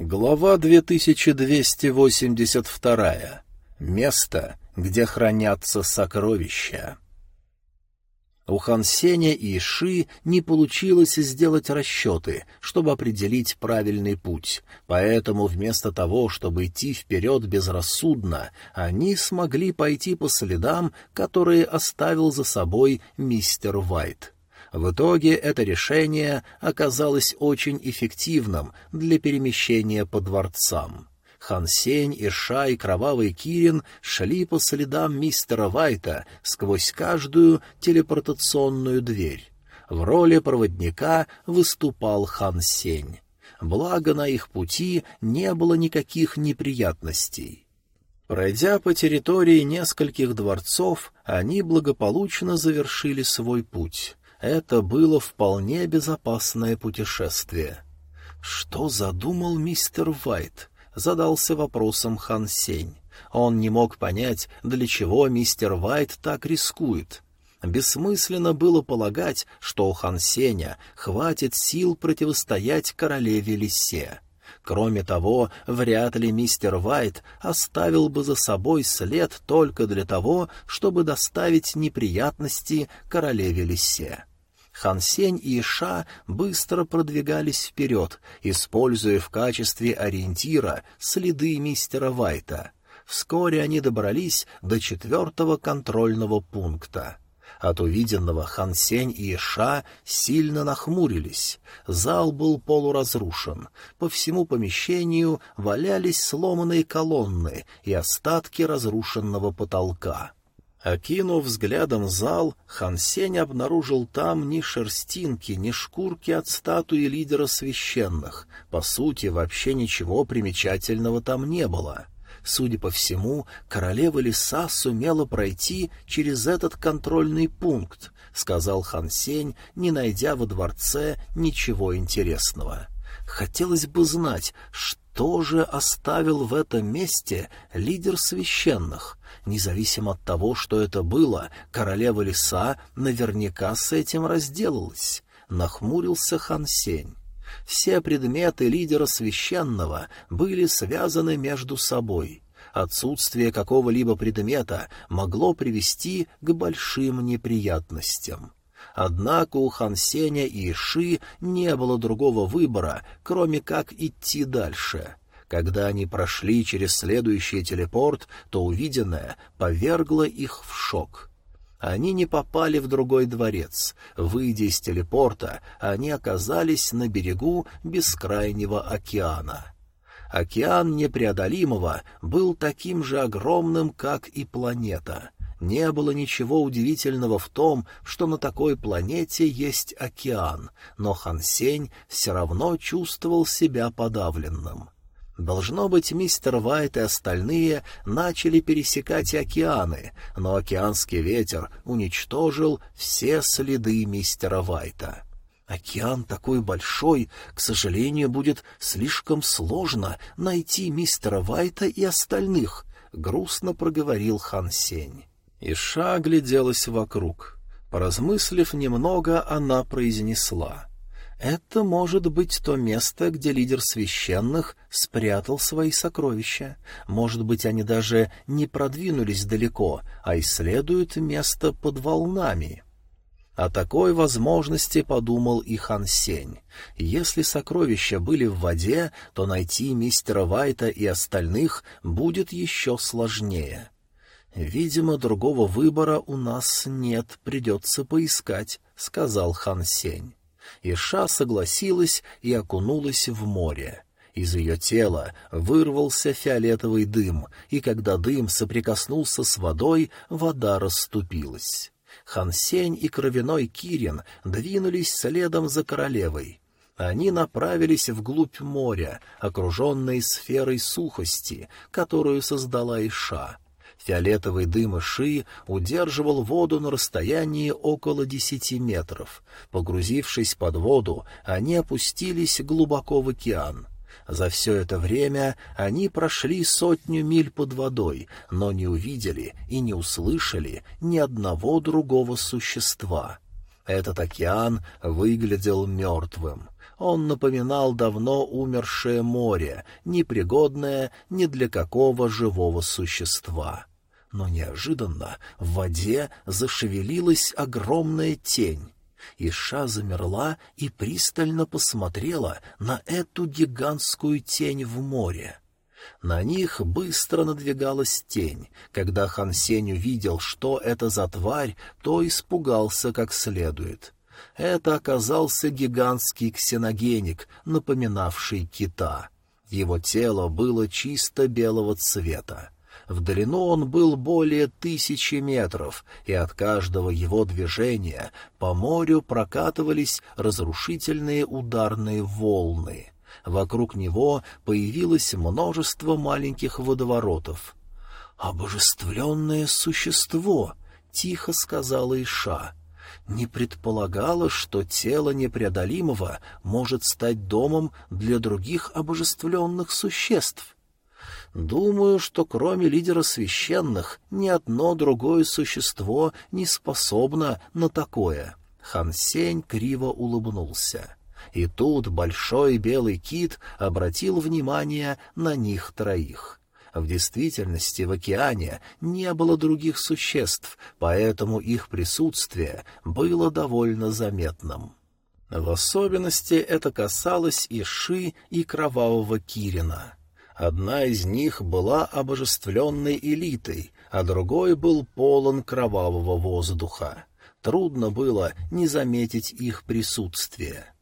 Глава 2282. Место, где хранятся сокровища. У Хан Сеня и Ши не получилось сделать расчеты, чтобы определить правильный путь, поэтому вместо того, чтобы идти вперед безрассудно, они смогли пойти по следам, которые оставил за собой мистер Вайт. В итоге это решение оказалось очень эффективным для перемещения по дворцам. Хан Сень, Ирша и Кровавый Кирин шли по следам мистера Вайта сквозь каждую телепортационную дверь. В роли проводника выступал Хан Сень. Благо на их пути не было никаких неприятностей. Пройдя по территории нескольких дворцов, они благополучно завершили свой путь это было вполне безопасное путешествие. Что задумал мистер Вайт? Задался вопросом Хан Сень. Он не мог понять, для чего мистер Вайт так рискует. Бессмысленно было полагать, что у Хан Сеня хватит сил противостоять королеве Лисе. Кроме того, вряд ли мистер Вайт оставил бы за собой след только для того, чтобы доставить неприятности королеве Лисе. Хан Сень и Ша быстро продвигались вперед, используя в качестве ориентира следы мистера Вайта. Вскоре они добрались до четвертого контрольного пункта. От увиденного Хан Сень и Ша сильно нахмурились. Зал был полуразрушен. По всему помещению валялись сломанные колонны и остатки разрушенного потолка. Окинув взглядом зал, Хан Сень обнаружил там ни шерстинки, ни шкурки от статуи лидера священных. По сути, вообще ничего примечательного там не было. Судя по всему, королева леса сумела пройти через этот контрольный пункт, — сказал Хан Сень, не найдя во дворце ничего интересного. Хотелось бы знать, что же оставил в этом месте лидер священных. Независимо от того, что это было, королева леса наверняка с этим разделалась. Нахмурился хан Сень. Все предметы лидера священного были связаны между собой. Отсутствие какого-либо предмета могло привести к большим неприятностям. Однако у Хан Сеня и Ши не было другого выбора, кроме как идти дальше — когда они прошли через следующий телепорт, то увиденное повергло их в шок. Они не попали в другой дворец. Выйдя из телепорта, они оказались на берегу бескрайнего океана. Океан непреодолимого был таким же огромным, как и планета. Не было ничего удивительного в том, что на такой планете есть океан, но Хансень все равно чувствовал себя подавленным. Должно быть, мистер Вайт и остальные начали пересекать океаны, но океанский ветер уничтожил все следы мистера Вайта. Океан такой большой, к сожалению, будет слишком сложно найти мистера Вайта и остальных, — грустно проговорил Хан Сень. Иша огляделась вокруг. Поразмыслив немного, она произнесла — это может быть то место, где лидер священных спрятал свои сокровища. Может быть, они даже не продвинулись далеко, а исследуют место под волнами. О такой возможности подумал и Хан Сень. Если сокровища были в воде, то найти мистера Вайта и остальных будет еще сложнее. «Видимо, другого выбора у нас нет, придется поискать», — сказал Хан Сень. Иша согласилась и окунулась в море. Из ее тела вырвался фиолетовый дым, и когда дым соприкоснулся с водой, вода расступилась. Хансень и кровяной Кирин двинулись следом за королевой. Они направились вглубь моря, окруженной сферой сухости, которую создала Иша. Фиолетовый дым Иши удерживал воду на расстоянии около десяти метров. Погрузившись под воду, они опустились глубоко в океан. За все это время они прошли сотню миль под водой, но не увидели и не услышали ни одного другого существа. Этот океан выглядел мертвым. Он напоминал давно умершее море, непригодное ни для какого живого существа. Но неожиданно в воде зашевелилась огромная тень. Иша замерла и пристально посмотрела на эту гигантскую тень в море. На них быстро надвигалась тень. Когда Хан Сень увидел, что это за тварь, то испугался как следует. Это оказался гигантский ксеногеник, напоминавший кита. Его тело было чисто белого цвета. В длину он был более тысячи метров, и от каждого его движения по морю прокатывались разрушительные ударные волны. Вокруг него появилось множество маленьких водоворотов. «Обожествленное существо!» — тихо сказала Иша. Не предполагала, что тело непреодолимого может стать домом для других обожествленных существ. Думаю, что кроме лидера священных ни одно другое существо не способно на такое. Хан Сень криво улыбнулся. И тут большой белый кит обратил внимание на них троих. В действительности в океане не было других существ, поэтому их присутствие было довольно заметным. В особенности это касалось и Ши, и Кровавого Кирина. Одна из них была обожествленной элитой, а другой был полон кровавого воздуха. Трудно было не заметить их присутствие.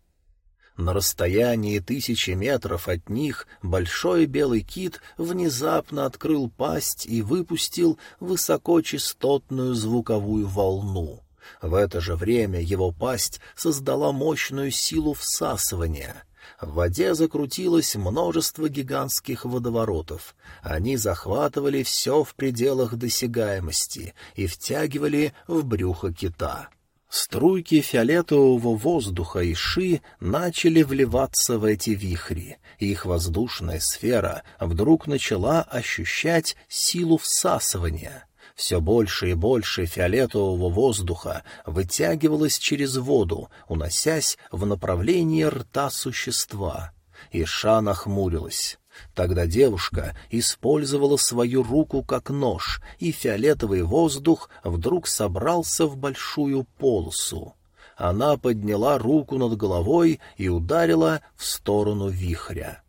На расстоянии тысячи метров от них большой белый кит внезапно открыл пасть и выпустил высокочастотную звуковую волну. В это же время его пасть создала мощную силу всасывания. В воде закрутилось множество гигантских водоворотов. Они захватывали все в пределах досягаемости и втягивали в брюхо кита. Струйки фиолетового воздуха и ши начали вливаться в эти вихри, и их воздушная сфера вдруг начала ощущать силу всасывания. Все больше и больше фиолетового воздуха вытягивалось через воду, уносясь в направлении рта существа. Иша нахмурилась. Тогда девушка использовала свою руку как нож, и фиолетовый воздух вдруг собрался в большую полосу. Она подняла руку над головой и ударила в сторону вихря.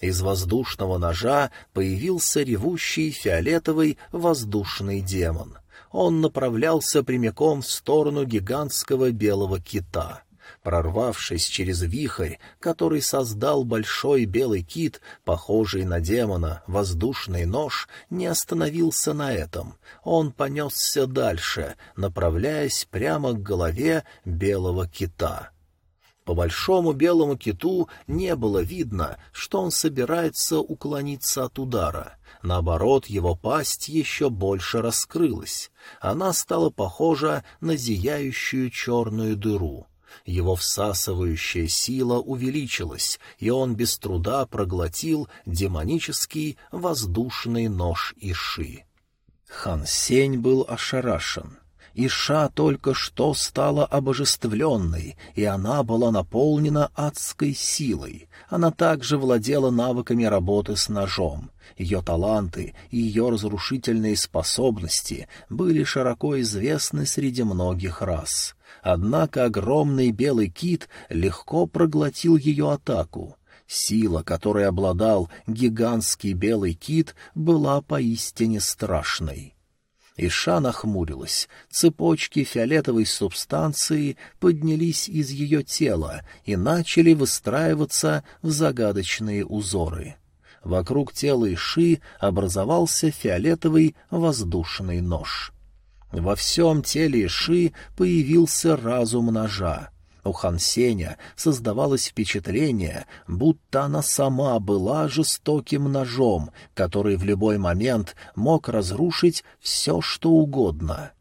Из воздушного ножа появился ревущий фиолетовый воздушный демон. Он направлялся прямиком в сторону гигантского белого кита — Прорвавшись через вихрь, который создал большой белый кит, похожий на демона, воздушный нож не остановился на этом. Он понесся дальше, направляясь прямо к голове белого кита. По большому белому киту не было видно, что он собирается уклониться от удара. Наоборот, его пасть еще больше раскрылась. Она стала похожа на зияющую черную дыру. Его всасывающая сила увеличилась, и он без труда проглотил демонический воздушный нож Иши. Хан Сень был ошарашен. Иша только что стала обожествленной, и она была наполнена адской силой. Она также владела навыками работы с ножом. Ее таланты и ее разрушительные способности были широко известны среди многих рас. Однако огромный белый кит легко проглотил ее атаку. Сила, которой обладал гигантский белый кит, была поистине страшной. Иша нахмурилась. Цепочки фиолетовой субстанции поднялись из ее тела и начали выстраиваться в загадочные узоры. Вокруг тела Иши образовался фиолетовый воздушный нож. Во всем теле Иши появился разум ножа. У Хансеня создавалось впечатление, будто она сама была жестоким ножом, который в любой момент мог разрушить все, что угодно.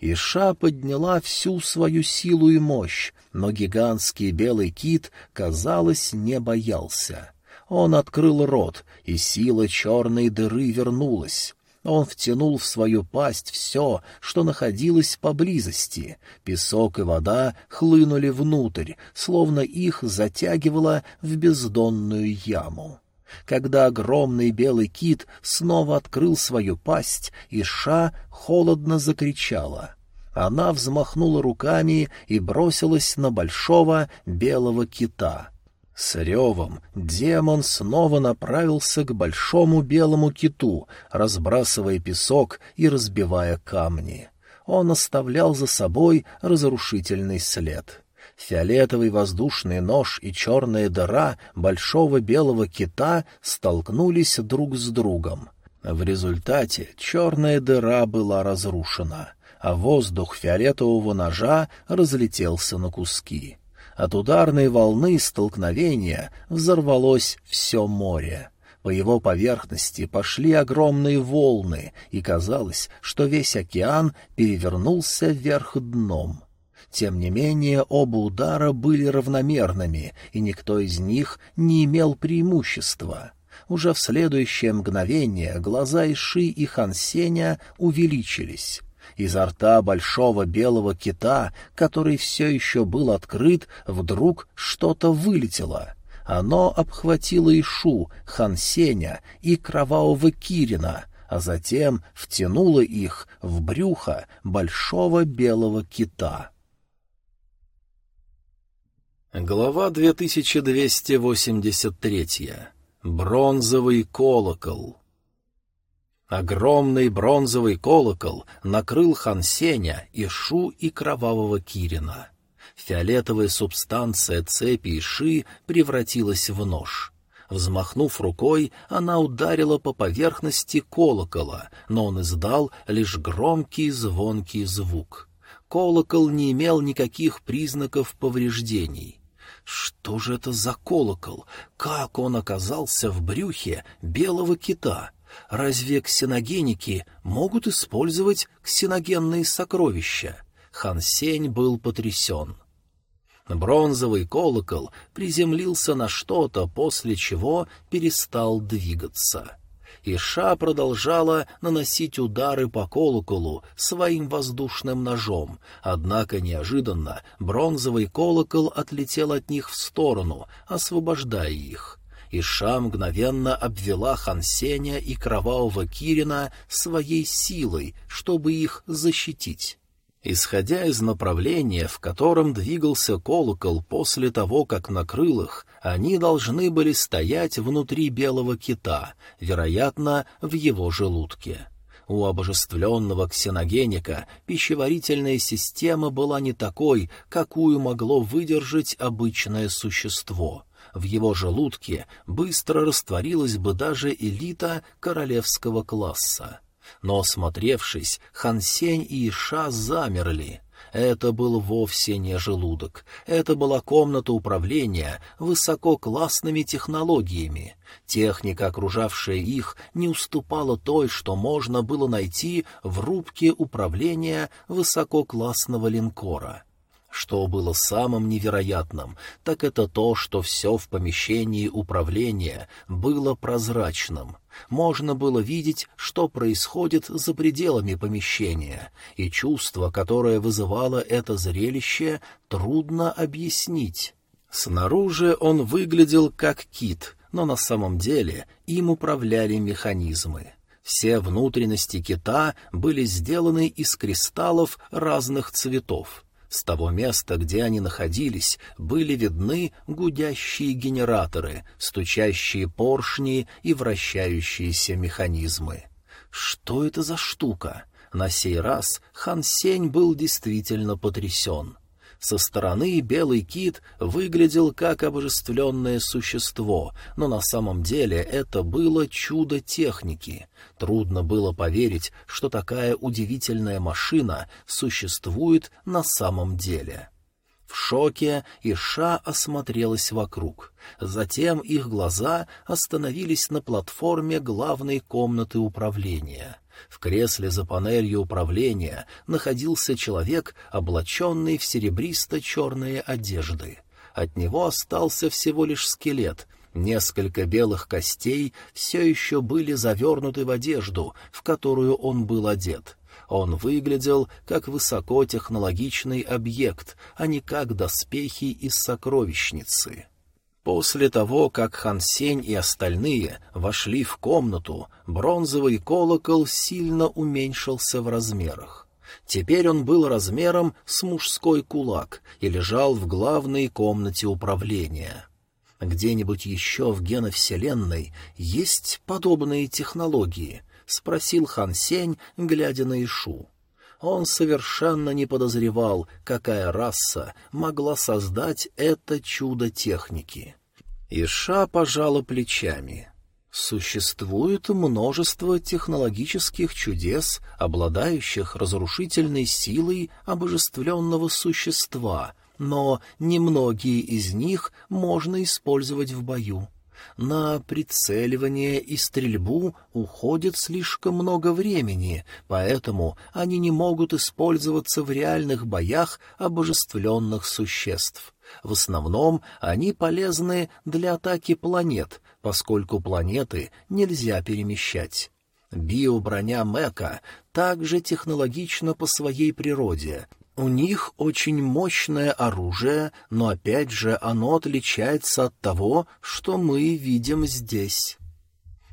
Иша подняла всю свою силу и мощь, но гигантский белый кит, казалось, не боялся. Он открыл рот, и сила черной дыры вернулась. Он втянул в свою пасть все, что находилось поблизости. Песок и вода хлынули внутрь, словно их затягивало в бездонную яму. Когда огромный белый кит снова открыл свою пасть, Иша холодно закричала. Она взмахнула руками и бросилась на большого белого кита — с ревом демон снова направился к большому белому киту, разбрасывая песок и разбивая камни. Он оставлял за собой разрушительный след. Фиолетовый воздушный нож и черная дыра большого белого кита столкнулись друг с другом. В результате черная дыра была разрушена, а воздух фиолетового ножа разлетелся на куски. От ударной волны столкновения взорвалось все море. По его поверхности пошли огромные волны, и казалось, что весь океан перевернулся вверх дном. Тем не менее, оба удара были равномерными, и никто из них не имел преимущества. Уже в следующее мгновение глаза Иши и Хансеня увеличились. Изо рта большого белого кита, который все еще был открыт, вдруг что-то вылетело. Оно обхватило Ишу, Хансеня и кровавого Кирина, а затем втянуло их в брюхо большого белого кита. Глава 2283. Бронзовый колокол. Огромный бронзовый колокол накрыл Хансеня, Ишу и Кровавого Кирина. Фиолетовая субстанция цепи Иши превратилась в нож. Взмахнув рукой, она ударила по поверхности колокола, но он издал лишь громкий звонкий звук. Колокол не имел никаких признаков повреждений. Что же это за колокол? Как он оказался в брюхе белого кита? Разве ксеногеники могут использовать ксеногенные сокровища? Хан Сень был потрясен. Бронзовый колокол приземлился на что-то, после чего перестал двигаться. Иша продолжала наносить удары по колоколу своим воздушным ножом, однако неожиданно бронзовый колокол отлетел от них в сторону, освобождая их. Иша мгновенно обвела Хансеня и Кровавого Кирина своей силой, чтобы их защитить. Исходя из направления, в котором двигался колокол после того, как накрыл их, они должны были стоять внутри белого кита, вероятно, в его желудке. У обожествленного ксеногеника пищеварительная система была не такой, какую могло выдержать обычное существо — в его желудке быстро растворилась бы даже элита королевского класса. Но, осмотревшись, Хансень и Иша замерли. Это был вовсе не желудок. Это была комната управления высококлассными технологиями. Техника, окружавшая их, не уступала той, что можно было найти в рубке управления высококлассного линкора. Что было самым невероятным, так это то, что все в помещении управления было прозрачным. Можно было видеть, что происходит за пределами помещения, и чувство, которое вызывало это зрелище, трудно объяснить. Снаружи он выглядел как кит, но на самом деле им управляли механизмы. Все внутренности кита были сделаны из кристаллов разных цветов. С того места, где они находились, были видны гудящие генераторы, стучащие поршни и вращающиеся механизмы. Что это за штука? На сей раз Хан Сень был действительно потрясен. Со стороны белый кит выглядел как обожествленное существо, но на самом деле это было чудо техники. Трудно было поверить, что такая удивительная машина существует на самом деле. В шоке Иша осмотрелась вокруг. Затем их глаза остановились на платформе главной комнаты управления — в кресле за панелью управления находился человек, облаченный в серебристо-черные одежды. От него остался всего лишь скелет, Несколько белых костей все еще были завернуты в одежду, в которую он был одет. Он выглядел как высокотехнологичный объект, а не как доспехи из сокровищницы. После того, как Хан Сень и остальные вошли в комнату, бронзовый колокол сильно уменьшился в размерах. Теперь он был размером с мужской кулак и лежал в главной комнате управления. Где-нибудь еще в геновселенной есть подобные технологии —— спросил Хан Сень, глядя на Ишу. Он совершенно не подозревал, какая раса могла создать это чудо техники. Иша пожала плечами. Существует множество технологических чудес, обладающих разрушительной силой обожествленного существа, но немногие из них можно использовать в бою. На прицеливание и стрельбу уходит слишком много времени, поэтому они не могут использоваться в реальных боях обожествленных существ. В основном они полезны для атаки планет, поскольку планеты нельзя перемещать. Биоброня Мека также технологична по своей природе, у них очень мощное оружие, но опять же оно отличается от того, что мы видим здесь.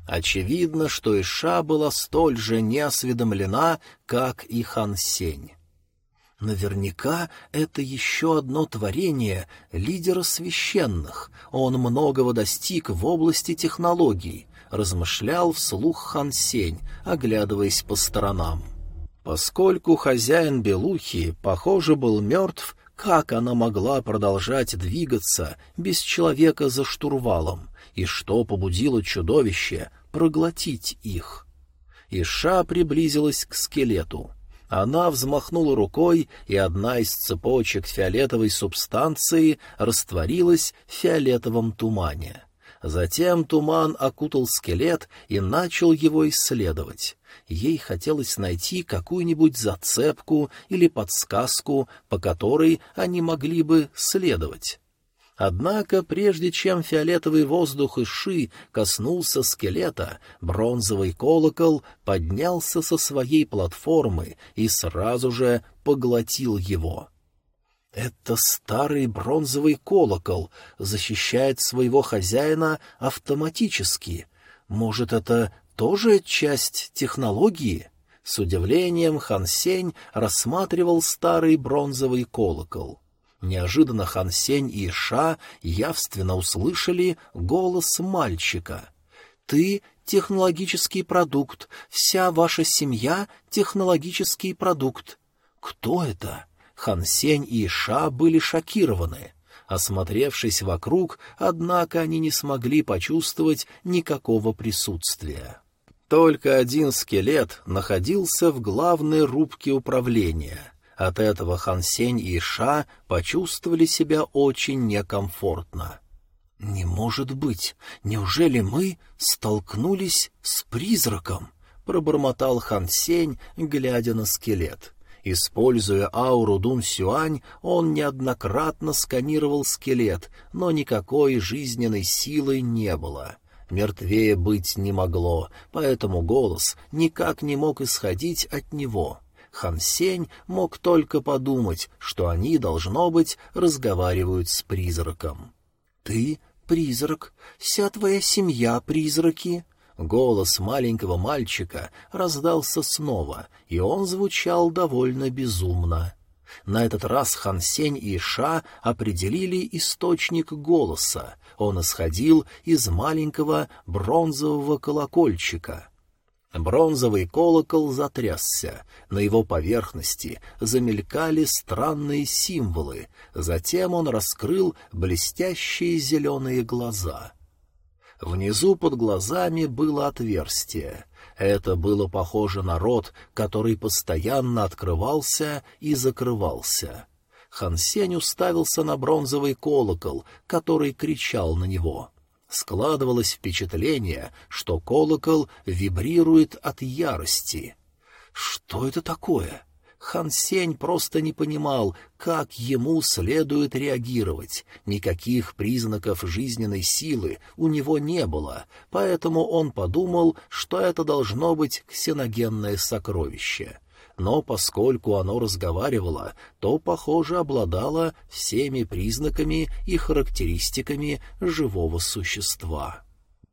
Очевидно, что Иша была столь же неосведомлена, как и Хан Сень. Наверняка это еще одно творение лидера священных. Он многого достиг в области технологий, размышлял вслух Хан Сень, оглядываясь по сторонам. Поскольку хозяин Белухи, похоже, был мертв, как она могла продолжать двигаться без человека за штурвалом, и что побудило чудовище проглотить их? Иша приблизилась к скелету. Она взмахнула рукой, и одна из цепочек фиолетовой субстанции растворилась в фиолетовом тумане. Затем туман окутал скелет и начал его исследовать. Ей хотелось найти какую-нибудь зацепку или подсказку, по которой они могли бы следовать. Однако, прежде чем фиолетовый воздух Иши коснулся скелета, бронзовый колокол поднялся со своей платформы и сразу же поглотил его. Это старый бронзовый колокол защищает своего хозяина автоматически. Может, это тоже часть технологии? С удивлением Хан Сень рассматривал старый бронзовый колокол. Неожиданно Хан Сень и Ша явственно услышали голос мальчика. «Ты — технологический продукт, вся ваша семья — технологический продукт». «Кто это?» Хан Сень и Ша были шокированы. Осмотревшись вокруг, однако они не смогли почувствовать никакого присутствия. Только один скелет находился в главной рубке управления. От этого Хан Сень и Ша почувствовали себя очень некомфортно. «Не может быть! Неужели мы столкнулись с призраком?» — пробормотал Хан Сень, глядя на скелет. Используя ауру Дун Сюань, он неоднократно сканировал скелет, но никакой жизненной силы не было. Мертвее быть не могло, поэтому голос никак не мог исходить от него. Хан Сень мог только подумать, что они, должно быть, разговаривают с призраком. «Ты — призрак, вся твоя семья — призраки». Голос маленького мальчика раздался снова, и он звучал довольно безумно. На этот раз Хан Сень и Ша определили источник голоса. Он исходил из маленького бронзового колокольчика. Бронзовый колокол затрясся, на его поверхности замелькали странные символы, затем он раскрыл блестящие зеленые глаза. Внизу под глазами было отверстие. Это было похоже на рот, который постоянно открывался и закрывался. Хансень уставился на бронзовый колокол, который кричал на него. Складывалось впечатление, что колокол вибрирует от ярости. Что это такое? Хан Сень просто не понимал, как ему следует реагировать. Никаких признаков жизненной силы у него не было, поэтому он подумал, что это должно быть ксеногенное сокровище. Но поскольку оно разговаривало, то, похоже, обладало всеми признаками и характеристиками живого существа.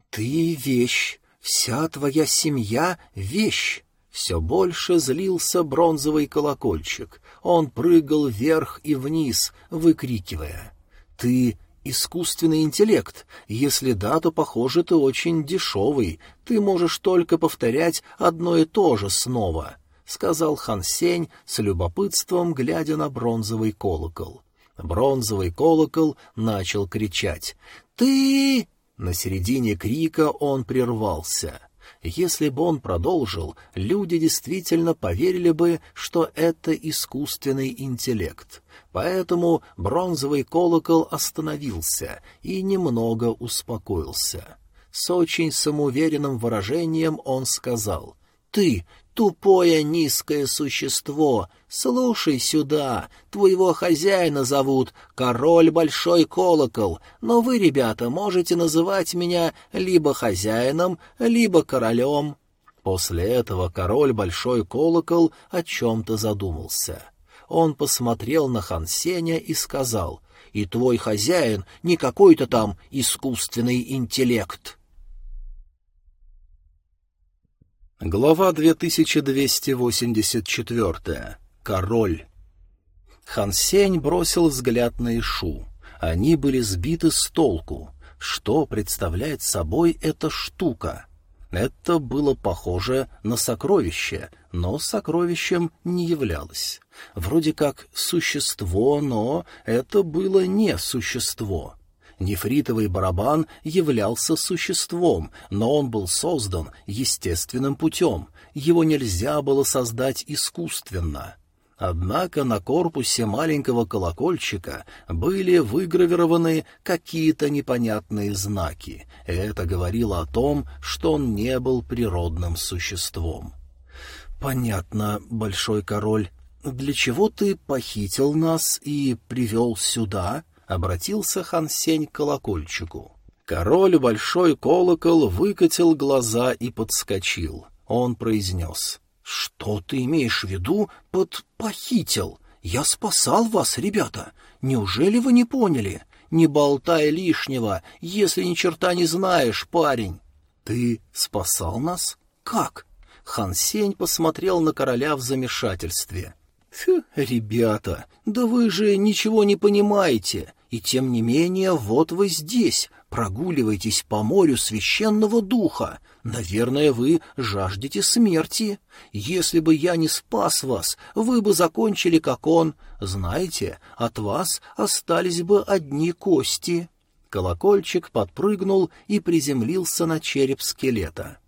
«Ты — вещь, вся твоя семья — вещь!» Все больше злился бронзовый колокольчик. Он прыгал вверх и вниз, выкрикивая. «Ты искусственный интеллект. Если да, то, похоже, ты очень дешевый. Ты можешь только повторять одно и то же снова», — сказал Хан Сень с любопытством, глядя на бронзовый колокол. Бронзовый колокол начал кричать. «Ты...» На середине крика он прервался. Если бы он продолжил, люди действительно поверили бы, что это искусственный интеллект. Поэтому бронзовый колокол остановился и немного успокоился. С очень самоуверенным выражением он сказал «Ты Тупое низкое существо, слушай сюда, твоего хозяина зовут Король Большой Колокол, но вы, ребята, можете называть меня либо хозяином, либо королем». После этого Король Большой Колокол о чем-то задумался. Он посмотрел на Хансеня и сказал, «И твой хозяин не какой-то там искусственный интеллект». Глава 2284. Король. Хансень бросил взгляд на Ишу. Они были сбиты с толку. Что представляет собой эта штука? Это было похоже на сокровище, но сокровищем не являлось. Вроде как существо, но это было не существо. Нефритовый барабан являлся существом, но он был создан естественным путем, его нельзя было создать искусственно. Однако на корпусе маленького колокольчика были выгравированы какие-то непонятные знаки. Это говорило о том, что он не был природным существом. «Понятно, большой король. Для чего ты похитил нас и привел сюда?» обратился Хан Сень к колокольчику. Король Большой Колокол выкатил глаза и подскочил. Он произнес. «Что ты имеешь в виду под «похитил»? Я спасал вас, ребята. Неужели вы не поняли? Не болтай лишнего, если ни черта не знаешь, парень». «Ты спасал нас? Как?» Хан Сень посмотрел на короля в замешательстве. «Фу, ребята, да вы же ничего не понимаете. И тем не менее, вот вы здесь, прогуливаетесь по морю священного духа. Наверное, вы жаждете смерти. Если бы я не спас вас, вы бы закончили, как он. Знаете, от вас остались бы одни кости». Колокольчик подпрыгнул и приземлился на череп скелета.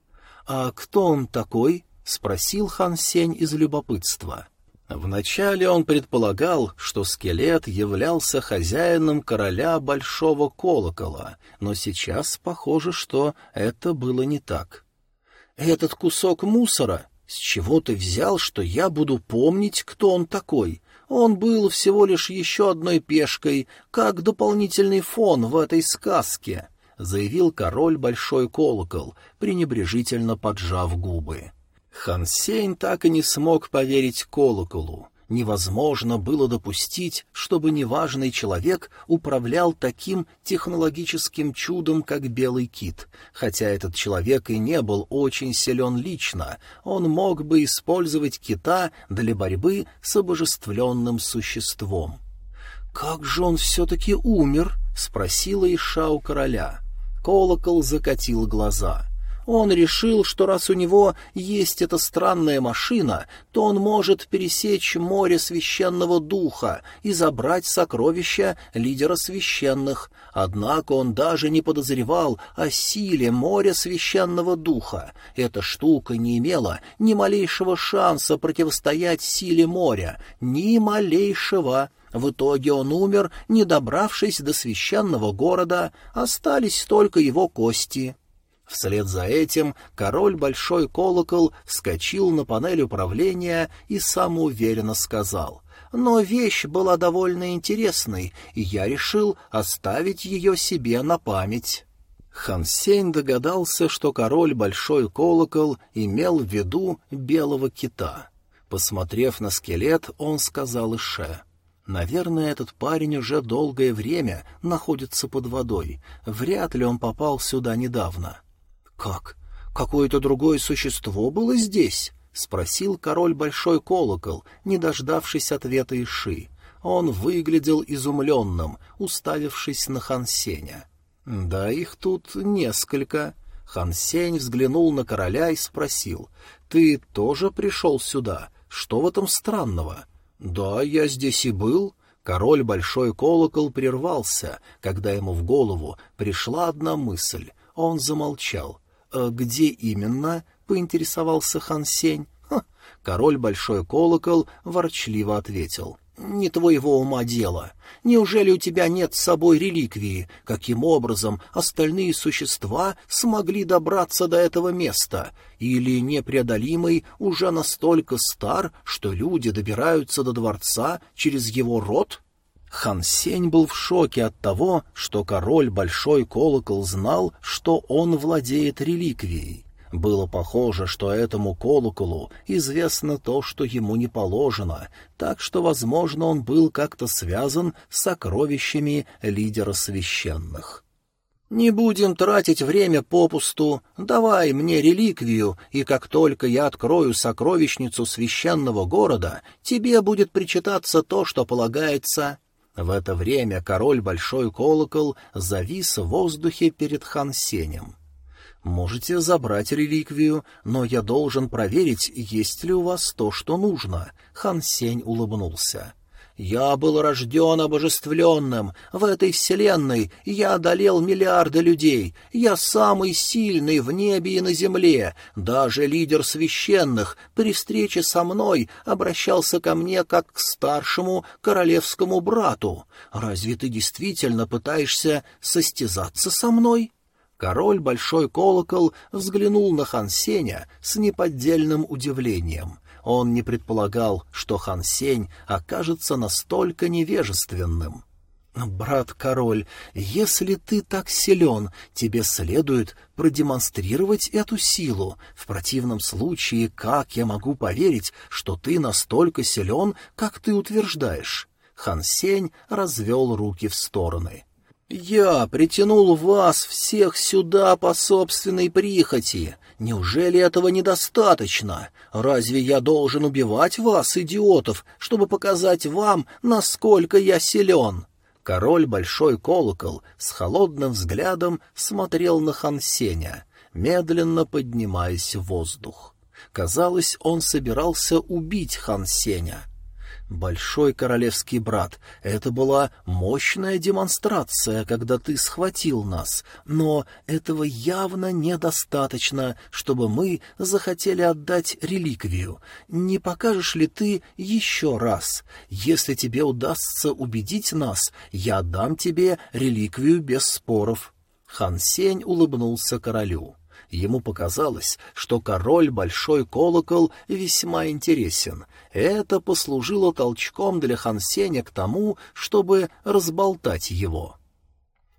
«А кто он такой?» — спросил Хан Сень из любопытства. Вначале он предполагал, что скелет являлся хозяином короля Большого Колокола, но сейчас похоже, что это было не так. «Этот кусок мусора? С чего ты взял, что я буду помнить, кто он такой? Он был всего лишь еще одной пешкой, как дополнительный фон в этой сказке», — заявил король Большой Колокол, пренебрежительно поджав губы. Хансейн так и не смог поверить колоколу. Невозможно было допустить, чтобы неважный человек управлял таким технологическим чудом, как белый кит. Хотя этот человек и не был очень силен лично, он мог бы использовать кита для борьбы с обожествленным существом. «Как же он все-таки умер?» — спросила Иша у короля. Колокол закатил глаза — он решил, что раз у него есть эта странная машина, то он может пересечь море священного духа и забрать сокровища лидера священных. Однако он даже не подозревал о силе моря священного духа. Эта штука не имела ни малейшего шанса противостоять силе моря, ни малейшего. В итоге он умер, не добравшись до священного города, остались только его кости. Вслед за этим король Большой Колокол вскочил на панель управления и самоуверенно сказал но вещь была довольно интересной, и я решил оставить ее себе на память. Хан Сень догадался, что король Большой Колокол имел в виду белого кита. Посмотрев на скелет, он сказал Ише, «Наверное, этот парень уже долгое время находится под водой. Вряд ли он попал сюда недавно». «Как? Какое-то другое существо было здесь?» — спросил король Большой Колокол, не дождавшись ответа Иши. Он выглядел изумленным, уставившись на Хансеня. «Да их тут несколько». Хансень взглянул на короля и спросил, «Ты тоже пришел сюда? Что в этом странного?» «Да, я здесь и был». Король Большой Колокол прервался, когда ему в голову пришла одна мысль. Он замолчал. «Э, «Где именно?» поинтересовался Хан Сень. Король Большой Колокол ворчливо ответил. «Не твоего ума дело. Неужели у тебя нет с собой реликвии? Каким образом остальные существа смогли добраться до этого места? Или непреодолимый уже настолько стар, что люди добираются до дворца через его род?» Хан Сень был в шоке от того, что король Большой Колокол знал, что он владеет реликвией. Было похоже, что этому колоколу известно то, что ему не положено, так что, возможно, он был как-то связан с сокровищами лидера священных. «Не будем тратить время попусту. Давай мне реликвию, и как только я открою сокровищницу священного города, тебе будет причитаться то, что полагается». В это время король Большой Колокол завис в воздухе перед Хансенем. Можете забрать реликвию, но я должен проверить, есть ли у вас то, что нужно. Хан Сень улыбнулся. Я был рожден обожествленным. В этой вселенной я одолел миллиарды людей. Я самый сильный в небе и на земле. Даже лидер священных при встрече со мной обращался ко мне как к старшему королевскому брату. Разве ты действительно пытаешься состязаться со мной?» Король Большой Колокол взглянул на Хан Сеня с неподдельным удивлением. Он не предполагал, что Хан Сень окажется настолько невежественным. «Брат-король, если ты так силен, тебе следует продемонстрировать эту силу. В противном случае, как я могу поверить, что ты настолько силен, как ты утверждаешь?» Хан Сень развел руки в стороны. «Я притянул вас всех сюда по собственной прихоти. Неужели этого недостаточно? Разве я должен убивать вас, идиотов, чтобы показать вам, насколько я силен?» Король Большой Колокол с холодным взглядом смотрел на Хансеня, медленно поднимаясь в воздух. Казалось, он собирался убить Хансеня. «Большой королевский брат, это была мощная демонстрация, когда ты схватил нас, но этого явно недостаточно, чтобы мы захотели отдать реликвию. Не покажешь ли ты еще раз? Если тебе удастся убедить нас, я отдам тебе реликвию без споров». Хан Сень улыбнулся королю. Ему показалось, что король Большой Колокол весьма интересен. Это послужило толчком для Хансеня к тому, чтобы разболтать его.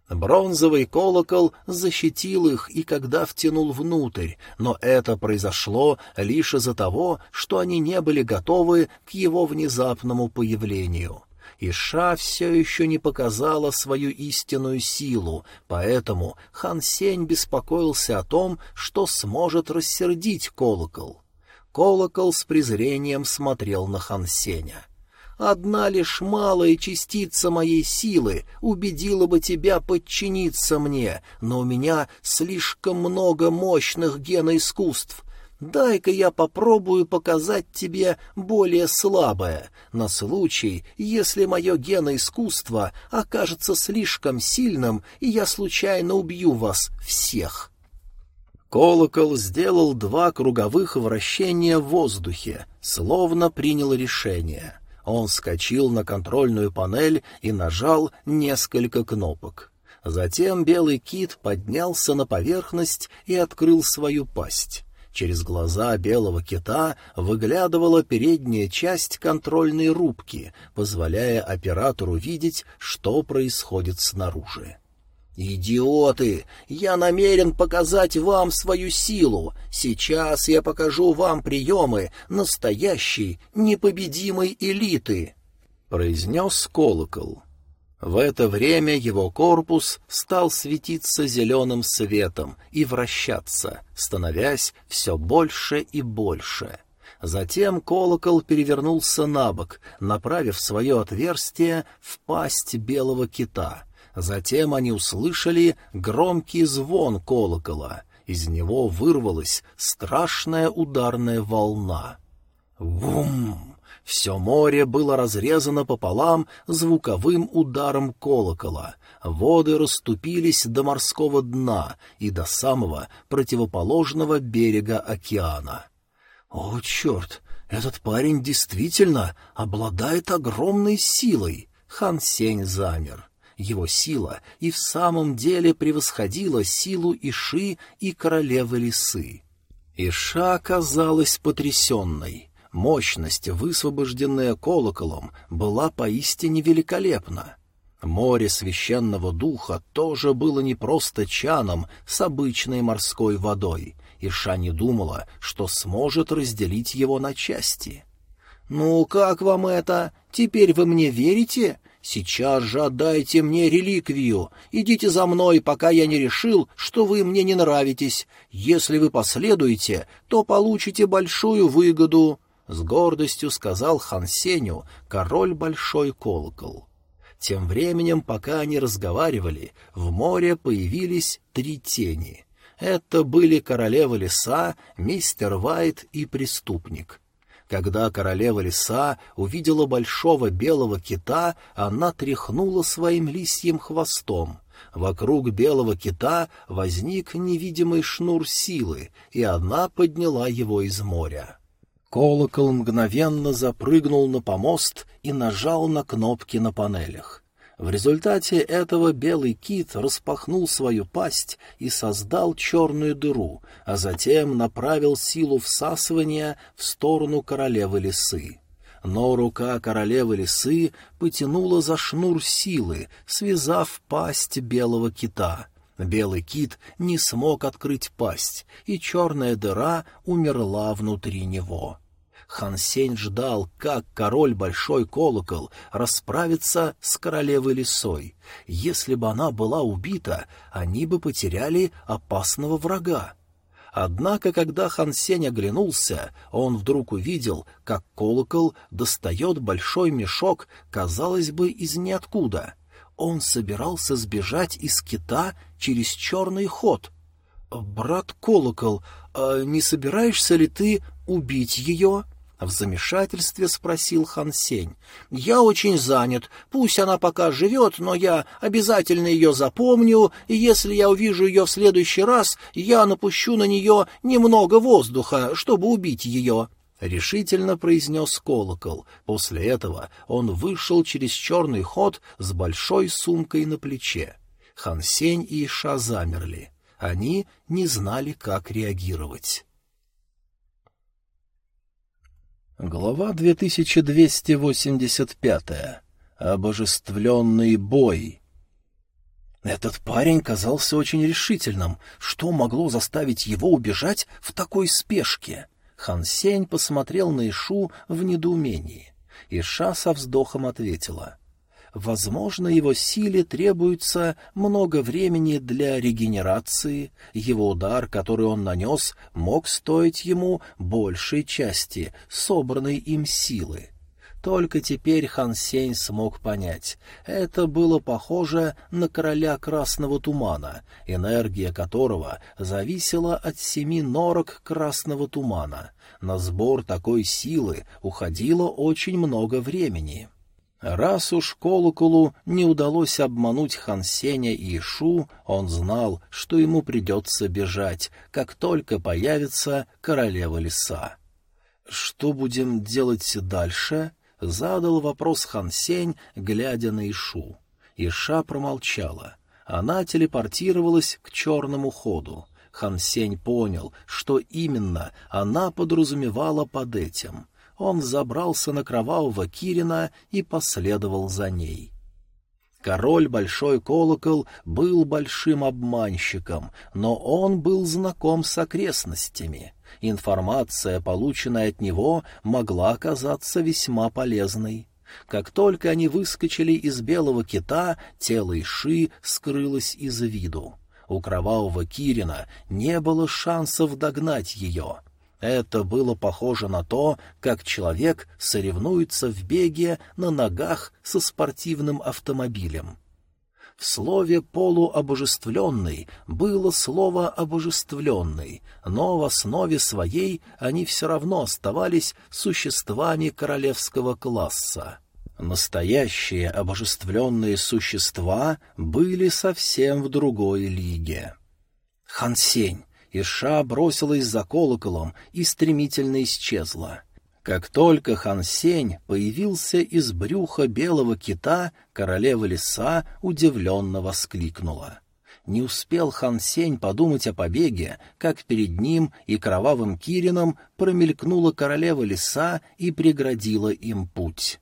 Бронзовый колокол защитил их и когда втянул внутрь, но это произошло лишь из-за того, что они не были готовы к его внезапному появлению. Иша все еще не показала свою истинную силу, поэтому хан Сень беспокоился о том, что сможет рассердить колокол. Колокол с презрением смотрел на хан Сеня. «Одна лишь малая частица моей силы убедила бы тебя подчиниться мне, но у меня слишком много мощных геноискусств, Дай-ка я попробую показать тебе более слабое, на случай, если мое геноискусство окажется слишком сильным, и я случайно убью вас всех». Колокол сделал два круговых вращения в воздухе, словно принял решение. Он скочил на контрольную панель и нажал несколько кнопок. Затем белый кит поднялся на поверхность и открыл свою пасть. Через глаза белого кита выглядывала передняя часть контрольной рубки, позволяя оператору видеть, что происходит снаружи. «Идиоты! Я намерен показать вам свою силу. Сейчас я покажу вам приемы настоящей, непобедимой элиты!» — произнес колокол. В это время его корпус стал светиться зеленым светом и вращаться, становясь все больше и больше. Затем колокол перевернулся на бок, направив свое отверстие в пасть белого кита. Затем они услышали громкий звон колокола. Из него вырвалась страшная ударная волна. Вум! Все море было разрезано пополам звуковым ударом колокола. Воды расступились до морского дна и до самого противоположного берега океана. «О, черт! Этот парень действительно обладает огромной силой!» Хан Сень замер. Его сила и в самом деле превосходила силу Иши и королевы лисы. Иша оказалась потрясенной. Мощность, высвобожденная колоколом, была поистине великолепна. Море священного духа тоже было не просто чаном с обычной морской водой, и Шани думала, что сможет разделить его на части. «Ну, как вам это? Теперь вы мне верите? Сейчас же отдайте мне реликвию. Идите за мной, пока я не решил, что вы мне не нравитесь. Если вы последуете, то получите большую выгоду». — с гордостью сказал Хан Сеню король Большой Колокол. Тем временем, пока они разговаривали, в море появились три тени. Это были королева леса, мистер Вайт и преступник. Когда королева леса увидела большого белого кита, она тряхнула своим лисьим хвостом. Вокруг белого кита возник невидимый шнур силы, и она подняла его из моря. Колокол мгновенно запрыгнул на помост и нажал на кнопки на панелях. В результате этого белый кит распахнул свою пасть и создал черную дыру, а затем направил силу всасывания в сторону королевы лисы. Но рука королевы лисы потянула за шнур силы, связав пасть белого кита. Белый кит не смог открыть пасть, и черная дыра умерла внутри него. Хан Сень ждал, как король Большой Колокол расправится с королевой Лисой. Если бы она была убита, они бы потеряли опасного врага. Однако, когда Хан Сень оглянулся, он вдруг увидел, как колокол достает большой мешок, казалось бы, из ниоткуда. Он собирался сбежать из кита через черный ход. «Брат Колокол, а не собираешься ли ты убить ее?» В замешательстве спросил Хан Сень. «Я очень занят. Пусть она пока живет, но я обязательно ее запомню, и если я увижу ее в следующий раз, я напущу на нее немного воздуха, чтобы убить ее». — решительно произнес колокол. После этого он вышел через черный ход с большой сумкой на плече. Хан Сень и Иша замерли. Они не знали, как реагировать. Глава 2285. Обожествленный бой. Этот парень казался очень решительным. Что могло заставить его убежать в такой спешке? Хан Сень посмотрел на Ишу в недоумении. Иша со вздохом ответила. Возможно, его силе требуется много времени для регенерации, его удар, который он нанес, мог стоить ему большей части собранной им силы. Только теперь Хан Сень смог понять. Это было похоже на короля красного тумана, энергия которого зависела от семи норок красного тумана. На сбор такой силы уходило очень много времени. Раз уж колоколу не удалось обмануть Хансеня и Ишу, он знал, что ему придется бежать, как только появится королева леса. «Что будем делать дальше?» — задал вопрос Хансень, глядя на Ишу. Иша промолчала. Она телепортировалась к черному ходу. Хан Сень понял, что именно она подразумевала под этим. Он забрался на кровавого Кирина и последовал за ней. Король Большой Колокол был большим обманщиком, но он был знаком с окрестностями. Информация, полученная от него, могла оказаться весьма полезной. Как только они выскочили из белого кита, тело Иши скрылось из виду. У кровавого Кирина не было шансов догнать ее. Это было похоже на то, как человек соревнуется в беге на ногах со спортивным автомобилем. В слове «полуобожествленный» было слово «обожествленный», но в основе своей они все равно оставались существами королевского класса. Настоящие обожествленные существа были совсем в другой лиге. Хансень, Иша бросилась за колоколом и стремительно исчезла. Как только Хан Сень появился из брюха белого кита, королева леса удивленно воскликнула. Не успел Хан Сень подумать о побеге, как перед ним и кровавым Кирином промелькнула королева леса и преградила им путь.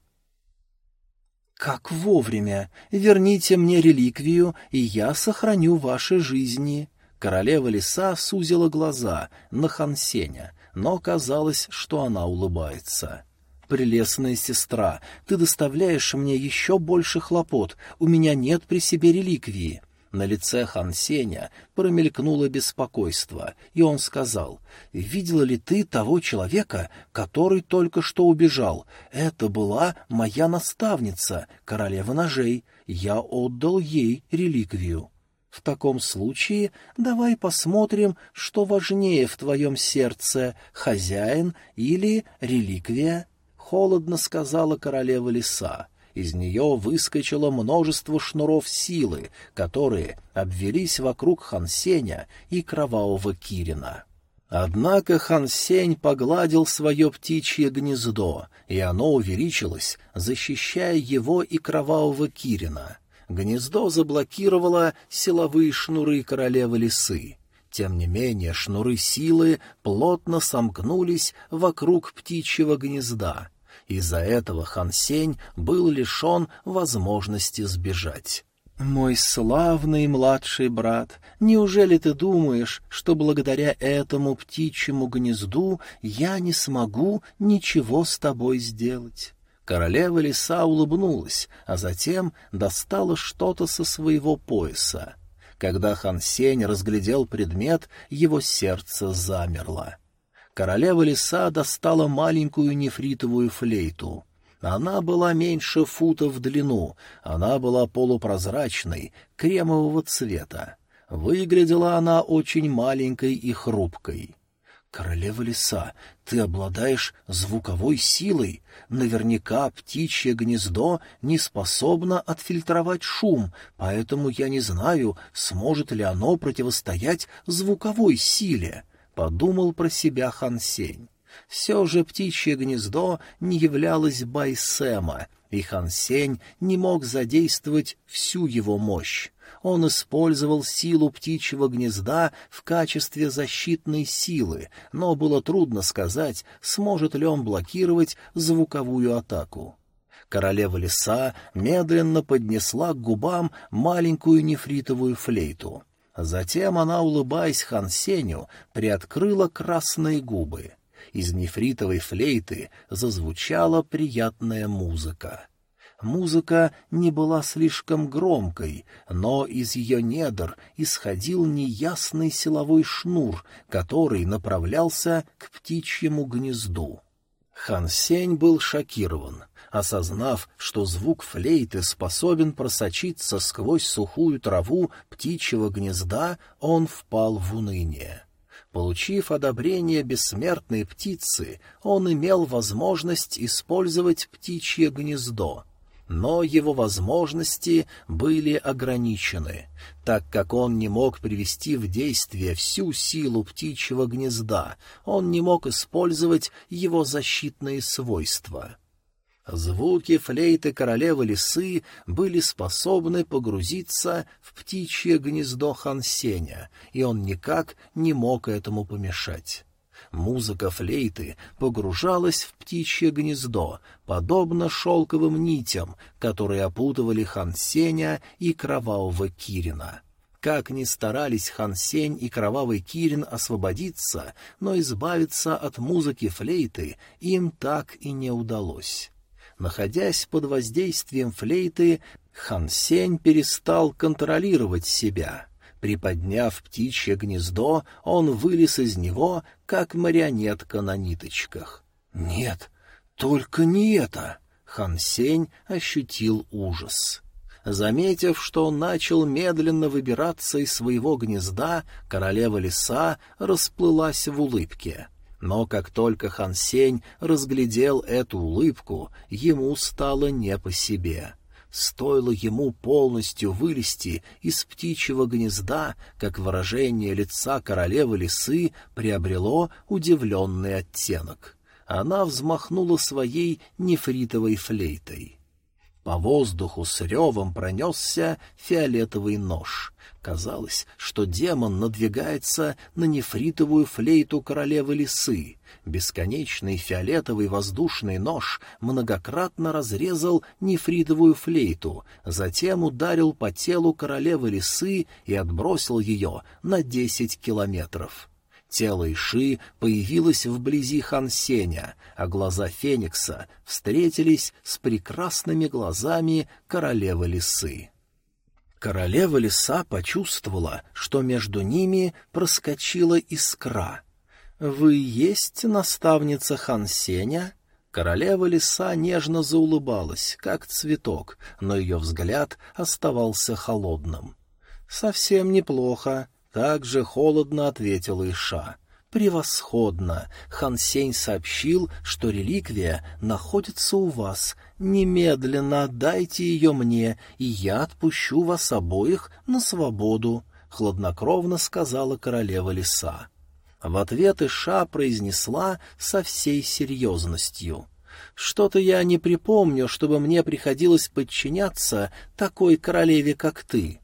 «Как вовремя! Верните мне реликвию, и я сохраню ваши жизни!» Королева лиса сузила глаза на Хансеня, но казалось, что она улыбается. «Прелестная сестра, ты доставляешь мне еще больше хлопот, у меня нет при себе реликвии». На лице Хан Сеня промелькнуло беспокойство, и он сказал, «Видела ли ты того человека, который только что убежал? Это была моя наставница, королева ножей. Я отдал ей реликвию». В таком случае давай посмотрим, что важнее в твоем сердце — хозяин или реликвия. Холодно сказала королева леса. Из нее выскочило множество шнуров силы, которые обвелись вокруг Хансеня и кровавого Кирина. Однако Хансень погладил свое птичье гнездо, и оно увеличилось, защищая его и кровавого Кирина. Гнездо заблокировало силовые шнуры королевы лисы. Тем не менее, шнуры силы плотно сомкнулись вокруг птичьего гнезда. Из-за этого Хансень был лишен возможности сбежать. «Мой славный младший брат, неужели ты думаешь, что благодаря этому птичьему гнезду я не смогу ничего с тобой сделать?» Королева лиса улыбнулась, а затем достала что-то со своего пояса. Когда Хан Сень разглядел предмет, его сердце замерло. Королева лиса достала маленькую нефритовую флейту. Она была меньше фута в длину, она была полупрозрачной, кремового цвета. Выглядела она очень маленькой и хрупкой. «Королева леса, ты обладаешь звуковой силой. Наверняка птичье гнездо не способно отфильтровать шум, поэтому я не знаю, сможет ли оно противостоять звуковой силе», — подумал про себя Хансень. Все же птичье гнездо не являлось Байсема, и Хансень не мог задействовать всю его мощь он использовал силу птичьего гнезда в качестве защитной силы, но было трудно сказать, сможет ли он блокировать звуковую атаку. Королева леса медленно поднесла к губам маленькую нефритовую флейту. Затем она, улыбаясь Хансеню, приоткрыла красные губы. Из нефритовой флейты зазвучала приятная музыка. Музыка не была слишком громкой, но из ее недр исходил неясный силовой шнур, который направлялся к птичьему гнезду. Хан Сень был шокирован. Осознав, что звук флейты способен просочиться сквозь сухую траву птичьего гнезда, он впал в уныние. Получив одобрение бессмертной птицы, он имел возможность использовать птичье гнездо — но его возможности были ограничены, так как он не мог привести в действие всю силу птичьего гнезда, он не мог использовать его защитные свойства. Звуки флейты королевы лисы были способны погрузиться в птичье гнездо Хансеня, и он никак не мог этому помешать. Музыка флейты погружалась в птичье гнездо, подобно шелковым нитям, которые опутывали Хансеня и кровавого Кирина. Как ни старались Хан Сень и Кровавый Кирин освободиться, но избавиться от музыки флейты им так и не удалось. Находясь под воздействием флейты, Хан Сень перестал контролировать себя. Приподняв птичье гнездо, он вылез из него, как марионетка на ниточках. «Нет, только не это!» Хан Сень ощутил ужас. Заметив, что он начал медленно выбираться из своего гнезда, королева леса расплылась в улыбке. Но как только Хан Сень разглядел эту улыбку, ему стало не по себе. Стоило ему полностью вылезти из птичьего гнезда, как выражение лица королевы лисы приобрело удивленный оттенок. Она взмахнула своей нефритовой флейтой. По воздуху с ревом пронесся фиолетовый нож. Казалось, что демон надвигается на нефритовую флейту королевы лисы. Бесконечный фиолетовый воздушный нож многократно разрезал нефритовую флейту, затем ударил по телу королевы лисы и отбросил ее на десять километров. Тело Иши появилось вблизи Хансеня, а глаза Феникса встретились с прекрасными глазами королевы лисы. Королева лиса почувствовала, что между ними проскочила искра. «Вы есть наставница Хансеня?» Королева лиса нежно заулыбалась, как цветок, но ее взгляд оставался холодным. «Совсем неплохо. Так же холодно ответила Иша. «Превосходно! Хан Сень сообщил, что реликвия находится у вас. Немедленно отдайте ее мне, и я отпущу вас обоих на свободу», — хладнокровно сказала королева леса. В ответ Иша произнесла со всей серьезностью. «Что-то я не припомню, чтобы мне приходилось подчиняться такой королеве, как ты».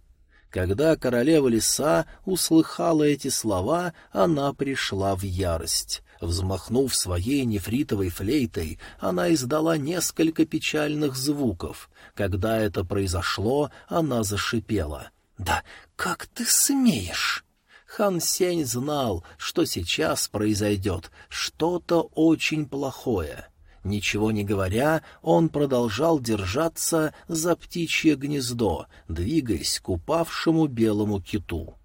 Когда королева лиса услыхала эти слова, она пришла в ярость. Взмахнув своей нефритовой флейтой, она издала несколько печальных звуков. Когда это произошло, она зашипела. «Да как ты смеешь?» Хан Сень знал, что сейчас произойдет что-то очень плохое. Ничего не говоря, он продолжал держаться за птичье гнездо, двигаясь к упавшему белому киту.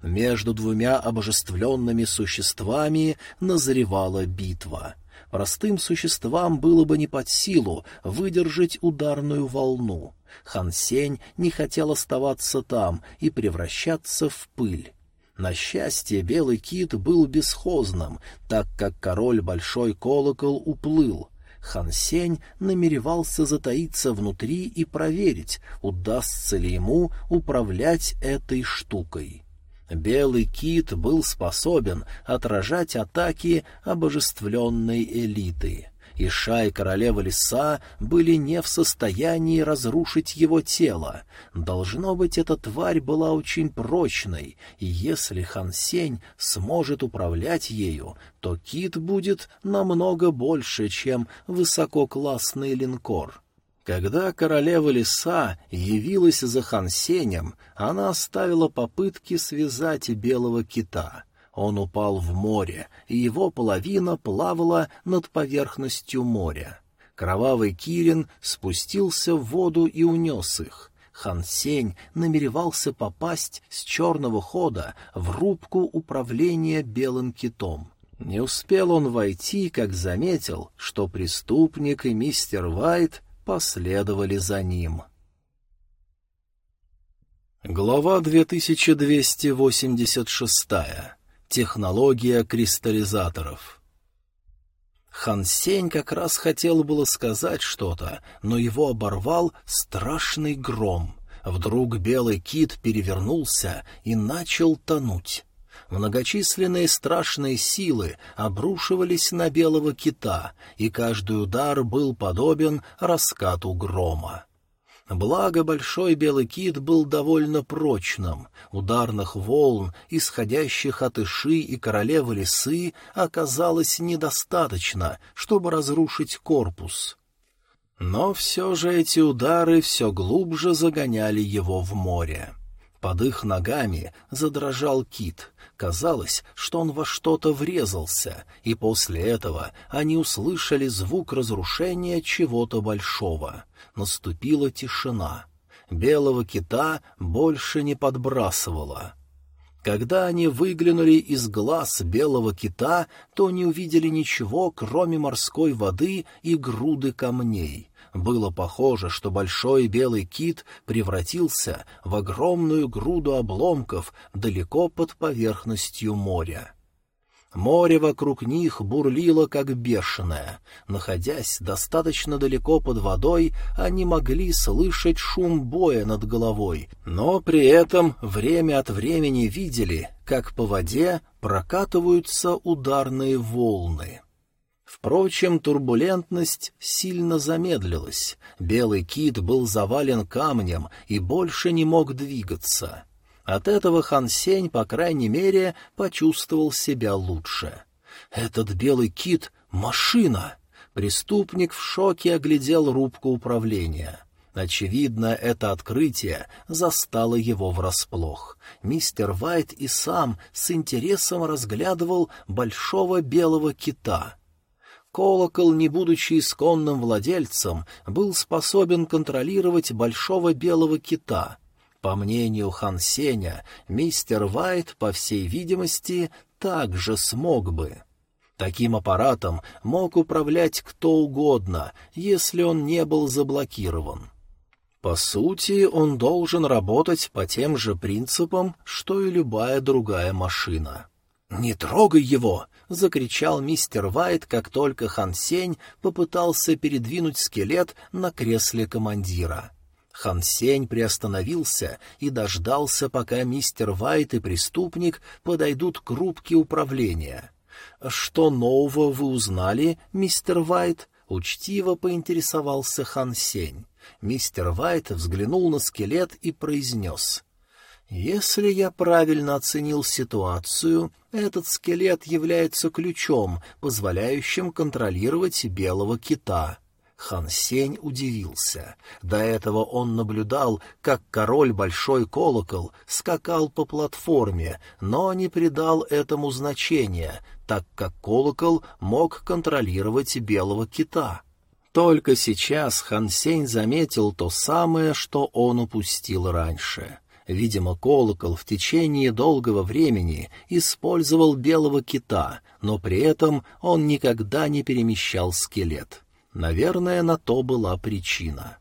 Между двумя обожествленными существами назревала битва. Простым существам было бы не под силу выдержать ударную волну. Хан Сень не хотел оставаться там и превращаться в пыль. На счастье, белый кит был бесхозным, так как король Большой Колокол уплыл. Хан Сень намеревался затаиться внутри и проверить, удастся ли ему управлять этой штукой. Белый кит был способен отражать атаки обожествленной элиты и Ша королева леса были не в состоянии разрушить его тело. Должно быть, эта тварь была очень прочной, и если Хан Сень сможет управлять ею, то кит будет намного больше, чем высококлассный линкор. Когда королева леса явилась за Хансенем, она оставила попытки связать белого кита. Он упал в море, и его половина плавала над поверхностью моря. Кровавый Кирин спустился в воду и унес их. Хан Сень намеревался попасть с черного хода в рубку управления белым китом. Не успел он войти, как заметил, что преступник и мистер Вайт последовали за ним. Глава 2286 Технология кристаллизаторов. Хан Сень как раз хотел было сказать что-то, но его оборвал страшный гром. Вдруг белый кит перевернулся и начал тонуть. Многочисленные страшные силы обрушивались на белого кита, и каждый удар был подобен раскату грома. Благо большой белый кит был довольно прочным. Ударных волн, исходящих от Иши и королевы лисы, оказалось недостаточно, чтобы разрушить корпус. Но все же эти удары все глубже загоняли его в море. Под их ногами задрожал кит. Казалось, что он во что-то врезался, и после этого они услышали звук разрушения чего-то большого. Наступила тишина. Белого кита больше не подбрасывало. Когда они выглянули из глаз белого кита, то не увидели ничего, кроме морской воды и груды камней. Было похоже, что большой белый кит превратился в огромную груду обломков далеко под поверхностью моря. Море вокруг них бурлило, как бешеное. Находясь достаточно далеко под водой, они могли слышать шум боя над головой, но при этом время от времени видели, как по воде прокатываются ударные волны. Впрочем, турбулентность сильно замедлилась. Белый кит был завален камнем и больше не мог двигаться. От этого Хан Сень, по крайней мере, почувствовал себя лучше. «Этот белый кит — машина!» Преступник в шоке оглядел рубку управления. Очевидно, это открытие застало его врасплох. Мистер Вайт и сам с интересом разглядывал большого белого кита — Колокол, не будучи исконным владельцем, был способен контролировать большого белого кита. По мнению Хан Сеня, мистер Вайт, по всей видимости, также смог бы. Таким аппаратом мог управлять кто угодно, если он не был заблокирован. По сути, он должен работать по тем же принципам, что и любая другая машина. «Не трогай его!» — закричал мистер Вайт, как только Хан Сень попытался передвинуть скелет на кресле командира. Хан Сень приостановился и дождался, пока мистер Вайт и преступник подойдут к рубке управления. «Что нового вы узнали, мистер Вайт?» — учтиво поинтересовался Хан Сень. Мистер Вайт взглянул на скелет и произнес — если я правильно оценил ситуацию, этот скелет является ключом, позволяющим контролировать белого кита. Хан Сень удивился. До этого он наблюдал, как король Большой Колокол скакал по платформе, но не придал этому значения, так как колокол мог контролировать белого кита. Только сейчас Хан Сень заметил то самое, что он упустил раньше — Видимо, колокол в течение долгого времени использовал белого кита, но при этом он никогда не перемещал скелет. Наверное, на то была причина.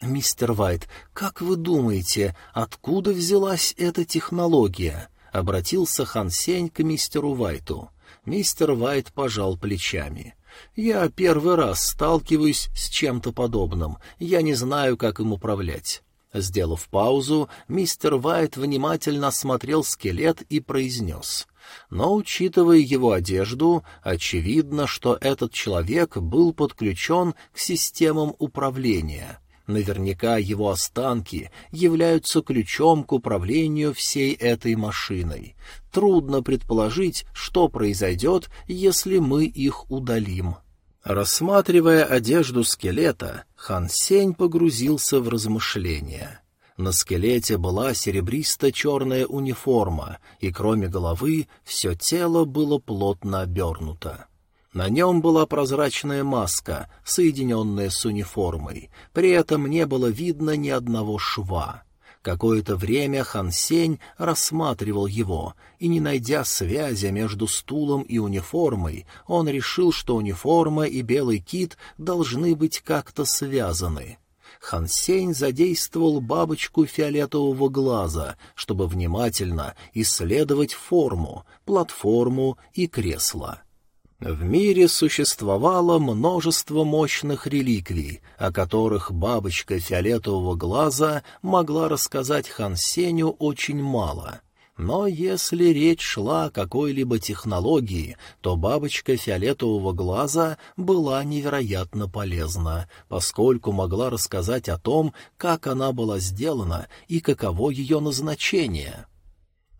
«Мистер Вайт, как вы думаете, откуда взялась эта технология?» — обратился Хан Сень к мистеру Вайту. Мистер Вайт пожал плечами. «Я первый раз сталкиваюсь с чем-то подобным. Я не знаю, как им управлять. Сделав паузу, мистер Вайт внимательно осмотрел скелет и произнес. Но, учитывая его одежду, очевидно, что этот человек был подключен к системам управления. Наверняка его останки являются ключом к управлению всей этой машиной. Трудно предположить, что произойдет, если мы их удалим. Рассматривая одежду скелета, Хан Сень погрузился в размышления. На скелете была серебристо-черная униформа, и кроме головы все тело было плотно обернуто. На нем была прозрачная маска, соединенная с униформой, при этом не было видно ни одного шва. Какое-то время Хан Сень рассматривал его, и, не найдя связи между стулом и униформой, он решил, что униформа и белый кит должны быть как-то связаны. Хан Сень задействовал бабочку фиолетового глаза, чтобы внимательно исследовать форму, платформу и кресло. В мире существовало множество мощных реликвий, о которых бабочка фиолетового глаза могла рассказать Хан Сеню очень мало. Но если речь шла о какой-либо технологии, то бабочка фиолетового глаза была невероятно полезна, поскольку могла рассказать о том, как она была сделана и каково ее назначение.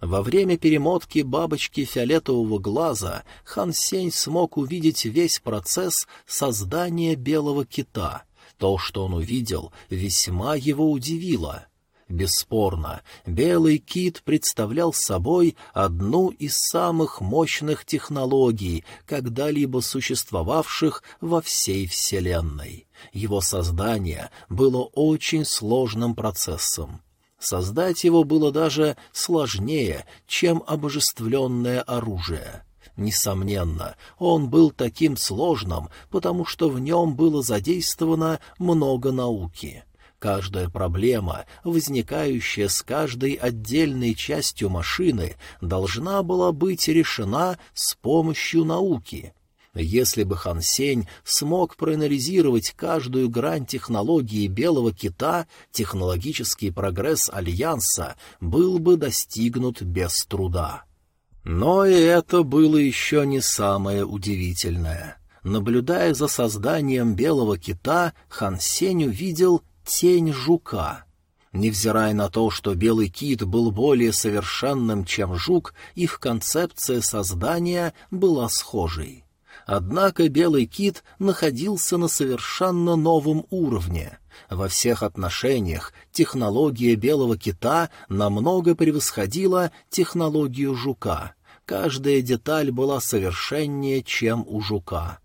Во время перемотки бабочки фиолетового глаза Хан Сень смог увидеть весь процесс создания белого кита. То, что он увидел, весьма его удивило — Бесспорно, белый кит представлял собой одну из самых мощных технологий, когда-либо существовавших во всей Вселенной. Его создание было очень сложным процессом. Создать его было даже сложнее, чем обожествленное оружие. Несомненно, он был таким сложным, потому что в нем было задействовано много науки. Каждая проблема, возникающая с каждой отдельной частью машины, должна была быть решена с помощью науки. Если бы Хан Сень смог проанализировать каждую грань технологии белого кита, технологический прогресс Альянса был бы достигнут без труда. Но и это было еще не самое удивительное. Наблюдая за созданием белого кита, Хан Сень увидел тень жука. Невзирая на то, что белый кит был более совершенным, чем жук, их концепция создания была схожей. Однако белый кит находился на совершенно новом уровне. Во всех отношениях технология белого кита намного превосходила технологию жука. Каждая деталь была совершеннее, чем у жука.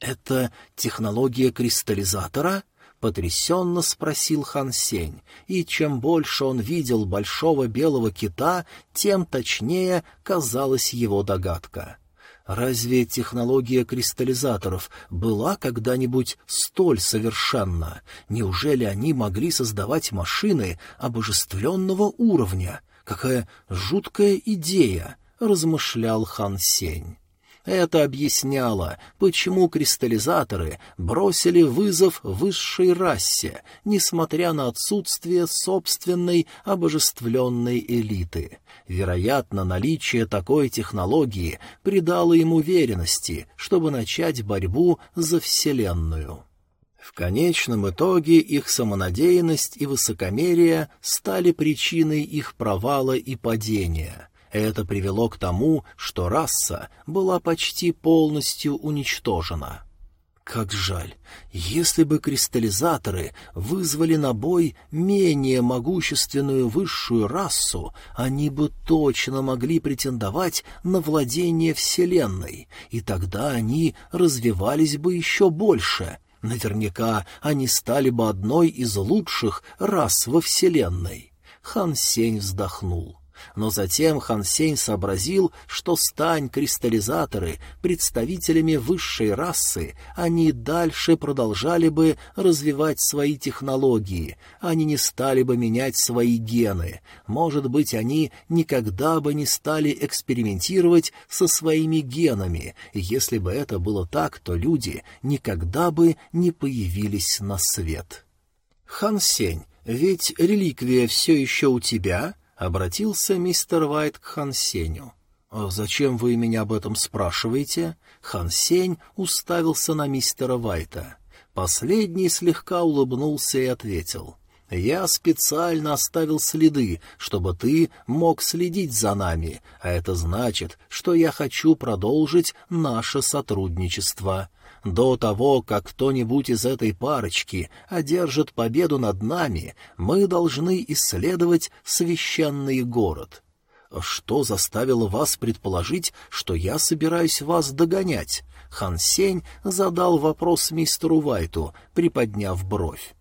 «Это технология кристаллизатора?» — потрясенно спросил Хан Сень, и чем больше он видел большого белого кита, тем точнее казалась его догадка. Разве технология кристаллизаторов была когда-нибудь столь совершенна? Неужели они могли создавать машины обожествленного уровня? Какая жуткая идея! — размышлял Хан Сень. Это объясняло, почему кристаллизаторы бросили вызов высшей расе, несмотря на отсутствие собственной обожествленной элиты. Вероятно, наличие такой технологии придало им уверенности, чтобы начать борьбу за Вселенную. В конечном итоге их самонадеянность и высокомерие стали причиной их провала и падения — это привело к тому, что раса была почти полностью уничтожена. Как жаль, если бы кристаллизаторы вызвали на бой менее могущественную высшую расу, они бы точно могли претендовать на владение Вселенной, и тогда они развивались бы еще больше. Наверняка они стали бы одной из лучших рас во Вселенной. Хан Сень вздохнул но затем Хан Сень сообразил, что стань кристаллизаторы представителями высшей расы, они дальше продолжали бы развивать свои технологии, они не стали бы менять свои гены, может быть, они никогда бы не стали экспериментировать со своими генами, если бы это было так, то люди никогда бы не появились на свет. «Хан Сень, ведь реликвия все еще у тебя?» — обратился мистер Вайт к Хан Сеню. «А «Зачем вы меня об этом спрашиваете?» Хан Сень уставился на мистера Вайта. Последний слегка улыбнулся и ответил. «Я специально оставил следы, чтобы ты мог следить за нами, а это значит, что я хочу продолжить наше сотрудничество. До того, как кто-нибудь из этой парочки одержит победу над нами, мы должны исследовать священный город. Что заставило вас предположить, что я собираюсь вас догонять? Хан Сень задал вопрос мистеру Вайту, приподняв бровь.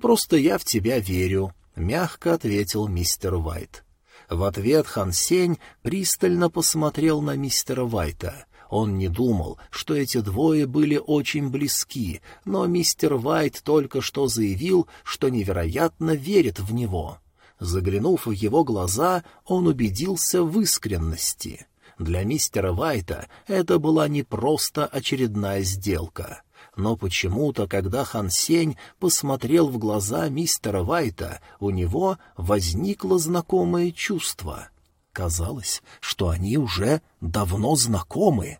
«Просто я в тебя верю», — мягко ответил мистер Вайт. В ответ Хан Сень пристально посмотрел на мистера Вайта. Он не думал, что эти двое были очень близки, но мистер Вайт только что заявил, что невероятно верит в него. Заглянув в его глаза, он убедился в искренности. Для мистера Вайта это была не просто очередная сделка. Но почему-то, когда Хан Сень посмотрел в глаза мистера Вайта, у него возникло знакомое чувство — Казалось, что они уже давно знакомы.